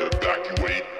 Evacuate.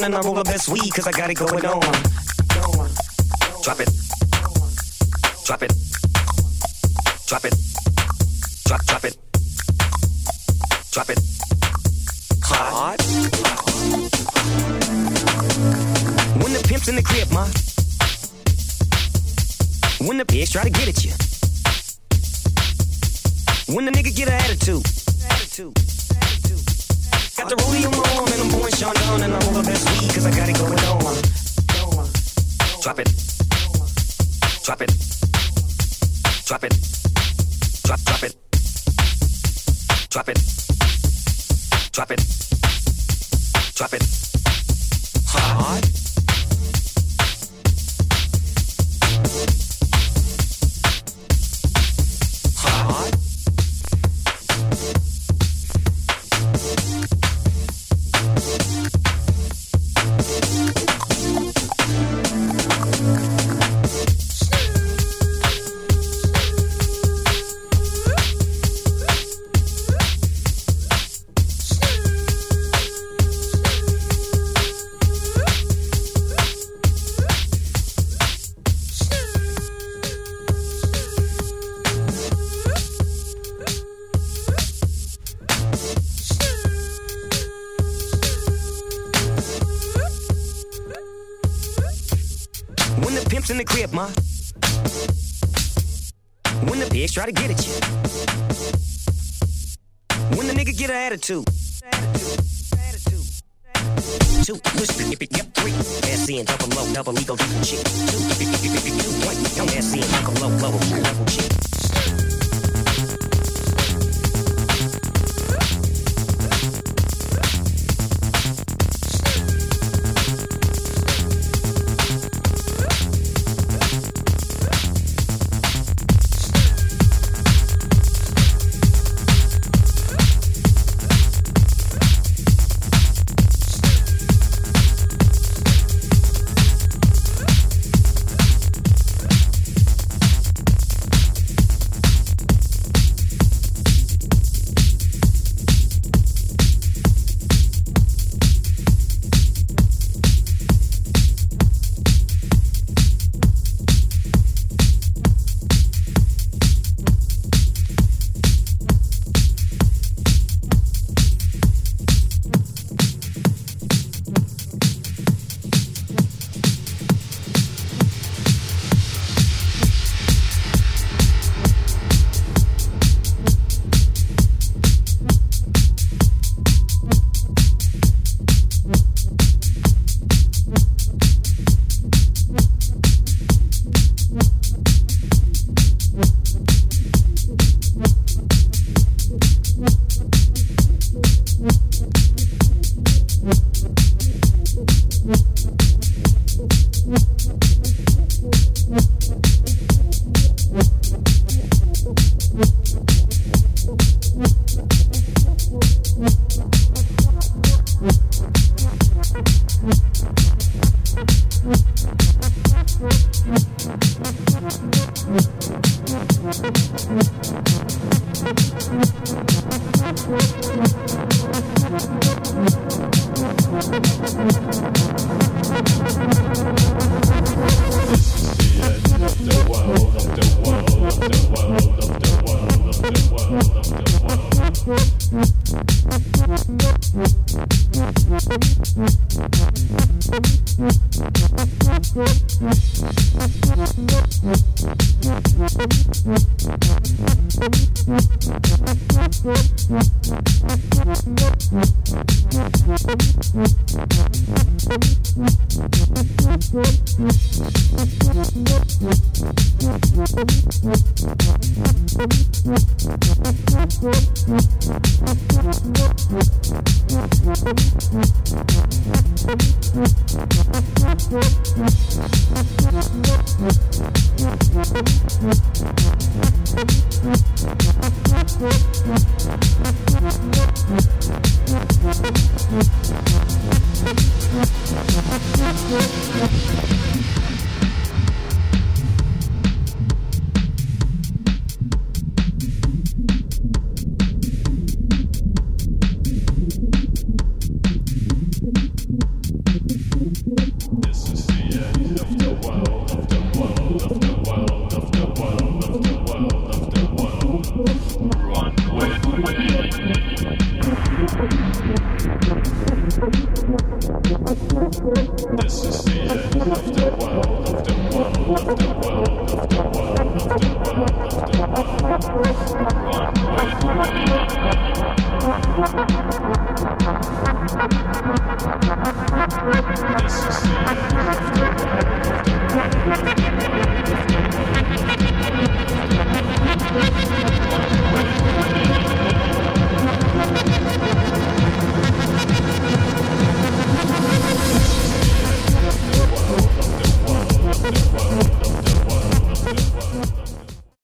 down and I roll up this weed cause I got it going on. Try to get at you. When the nigga get an attitude. Two, push hip it, yep, three. SC and double low, double ego, triple G. Two, two point, young SC and double low, level G. This is the